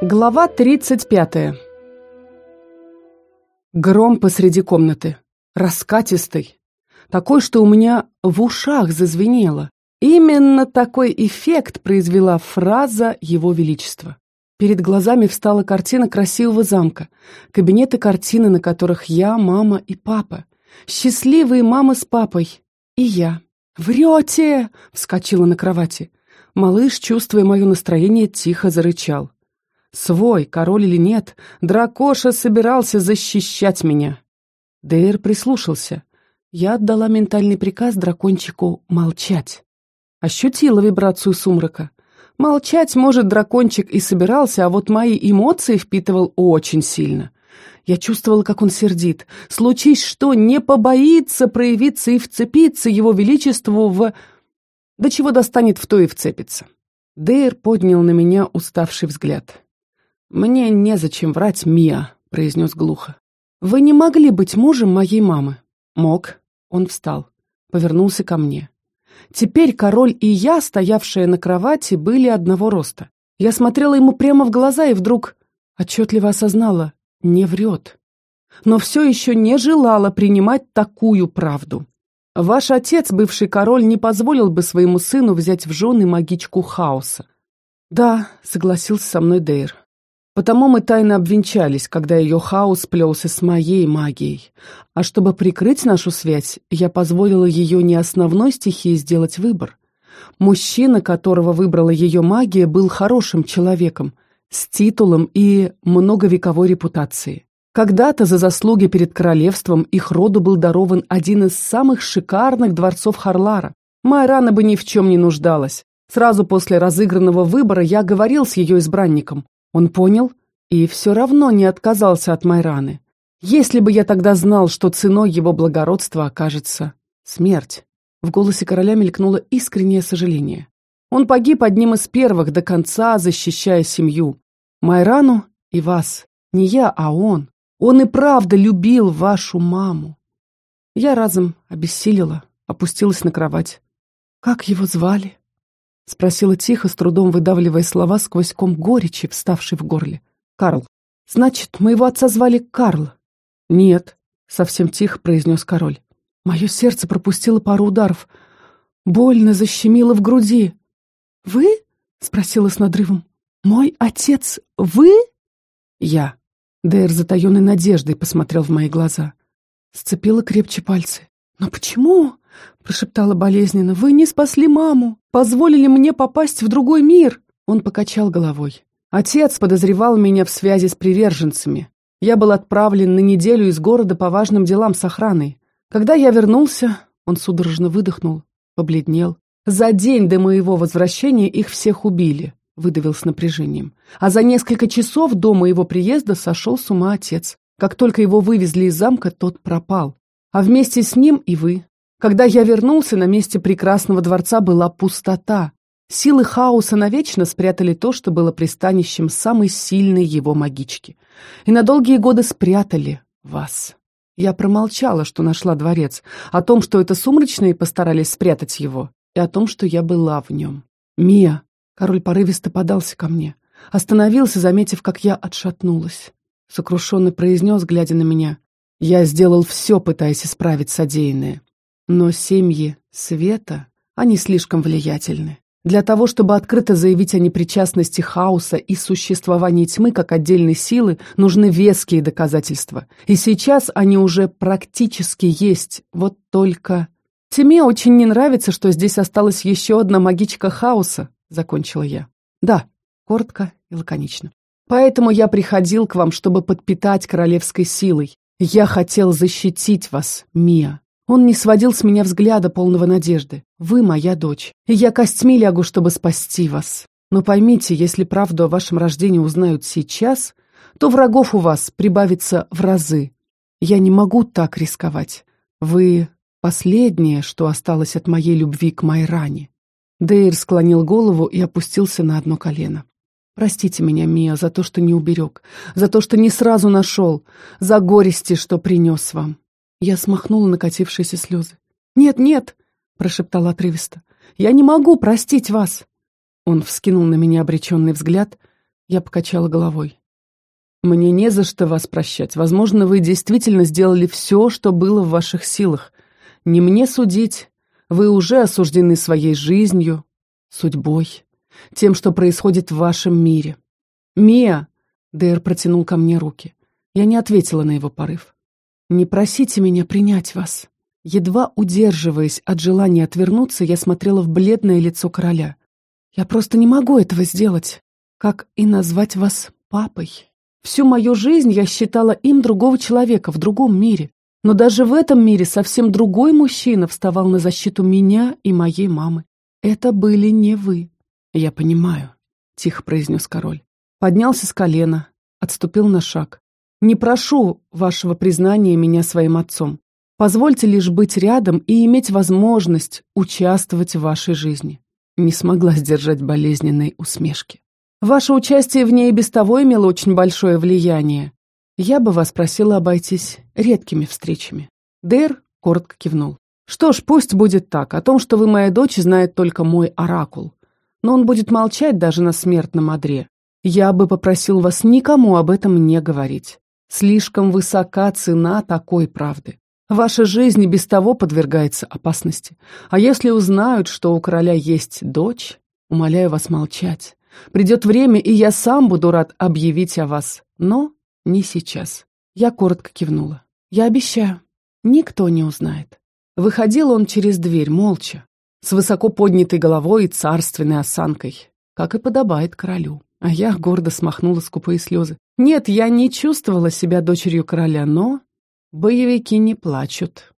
Глава 35. Гром посреди комнаты. Раскатистый. Такой, что у меня в ушах зазвенело. Именно такой эффект произвела фраза Его Величества. Перед глазами встала картина красивого замка, кабинеты картины, на которых я, мама и папа. Счастливые мама с папой. И я. «Врете!» — вскочила на кровати. Малыш, чувствуя мое настроение, тихо зарычал. Свой, король или нет, дракоша собирался защищать меня. Дейр прислушался. Я отдала ментальный приказ дракончику молчать. Ощутила вибрацию сумрака. Молчать, может, дракончик и собирался, а вот мои эмоции впитывал очень сильно. Я чувствовала, как он сердит. Случись что, не побоится проявиться и вцепиться его величеству в... До чего достанет, в то и вцепится. Дейр поднял на меня уставший взгляд. «Мне незачем врать, Мия», — произнес глухо. «Вы не могли быть мужем моей мамы?» «Мог». Он встал, повернулся ко мне. Теперь король и я, стоявшие на кровати, были одного роста. Я смотрела ему прямо в глаза и вдруг отчетливо осознала — не врет. Но все еще не желала принимать такую правду. Ваш отец, бывший король, не позволил бы своему сыну взять в жены магичку хаоса. Да, согласился со мной Дейр. Потому мы тайно обвенчались, когда ее хаос плелся с моей магией. А чтобы прикрыть нашу связь, я позволила ее не основной стихии сделать выбор. Мужчина, которого выбрала ее магия, был хорошим человеком, с титулом и многовековой репутацией. Когда-то за заслуги перед королевством их роду был дарован один из самых шикарных дворцов Харлара. Майрана бы ни в чем не нуждалась. Сразу после разыгранного выбора я говорил с ее избранником. Он понял и все равно не отказался от Майраны. Если бы я тогда знал, что ценой его благородства окажется смерть. В голосе короля мелькнуло искреннее сожаление. Он погиб одним из первых до конца, защищая семью. Майрану и вас. Не я, а он. Он и правда любил вашу маму. Я разом обессилила, опустилась на кровать. Как его звали? — спросила тихо, с трудом выдавливая слова сквозь ком горечи, вставший в горле. «Карл. Значит, моего отца звали Карл?» «Нет», — совсем тихо произнес король. Мое сердце пропустило пару ударов. Больно защемило в груди. «Вы?» — спросила с надрывом. «Мой отец вы?» «Я». Дейр затаенной надеждой посмотрел в мои глаза. Сцепила крепче пальцы. «Но почему?» — прошептала болезненно. «Вы не спасли маму, позволили мне попасть в другой мир!» Он покачал головой. «Отец подозревал меня в связи с приверженцами. Я был отправлен на неделю из города по важным делам с охраной. Когда я вернулся, он судорожно выдохнул, побледнел. За день до моего возвращения их всех убили», — выдавил с напряжением. «А за несколько часов до моего приезда сошел с ума отец. Как только его вывезли из замка, тот пропал. А вместе с ним и вы. Когда я вернулся, на месте прекрасного дворца была пустота. Силы хаоса навечно спрятали то, что было пристанищем самой сильной его магички. И на долгие годы спрятали вас. Я промолчала, что нашла дворец, о том, что это сумрачные постарались спрятать его, и о том, что я была в нем. «Мия!» — король порывисто подался ко мне. Остановился, заметив, как я отшатнулась. Сокрушенно произнес, глядя на меня. «Я сделал все, пытаясь исправить содеянное. Но семьи света, они слишком влиятельны. Для того, чтобы открыто заявить о непричастности хаоса и существовании тьмы как отдельной силы, нужны веские доказательства. И сейчас они уже практически есть, вот только... Тьме очень не нравится, что здесь осталась еще одна магичка хаоса, закончила я. Да, коротко и лаконично. Поэтому я приходил к вам, чтобы подпитать королевской силой. Я хотел защитить вас, Мия. Он не сводил с меня взгляда, полного надежды. «Вы моя дочь, и я костьми лягу, чтобы спасти вас. Но поймите, если правду о вашем рождении узнают сейчас, то врагов у вас прибавится в разы. Я не могу так рисковать. Вы — последнее, что осталось от моей любви к Майране». Дейр склонил голову и опустился на одно колено. «Простите меня, Мия, за то, что не уберег, за то, что не сразу нашел, за горести, что принес вам. Я смахнула накатившиеся слезы. «Нет, нет!» — прошептала отрывисто. «Я не могу простить вас!» Он вскинул на меня обреченный взгляд. Я покачала головой. Мне не за что вас прощать. Возможно, вы действительно сделали все, что было в ваших силах. Не мне судить. Вы уже осуждены своей жизнью, судьбой, тем, что происходит в вашем мире. «Мия!» — Дэр протянул ко мне руки. Я не ответила на его порыв. «Не просите меня принять вас». Едва удерживаясь от желания отвернуться, я смотрела в бледное лицо короля. «Я просто не могу этого сделать. Как и назвать вас папой?» Всю мою жизнь я считала им другого человека в другом мире. Но даже в этом мире совсем другой мужчина вставал на защиту меня и моей мамы. Это были не вы. Я понимаю, тихо произнес король. Поднялся с колена, отступил на шаг. Не прошу вашего признания меня своим отцом. Позвольте лишь быть рядом и иметь возможность участвовать в вашей жизни. Не смогла сдержать болезненной усмешки. Ваше участие в ней без того имело очень большое влияние. Я бы вас просила обойтись редкими встречами. Дейр коротко кивнул. Что ж, пусть будет так. О том, что вы моя дочь, знает только мой оракул. Но он будет молчать даже на смертном одре. Я бы попросил вас никому об этом не говорить. Слишком высока цена такой правды. Ваша жизнь и без того подвергается опасности. А если узнают, что у короля есть дочь, умоляю вас молчать. Придет время, и я сам буду рад объявить о вас. Но не сейчас. Я коротко кивнула. Я обещаю. Никто не узнает. Выходил он через дверь, молча, с высоко поднятой головой и царственной осанкой, как и подобает королю. А я гордо смахнула скупые слезы. Нет, я не чувствовала себя дочерью короля, но боевики не плачут.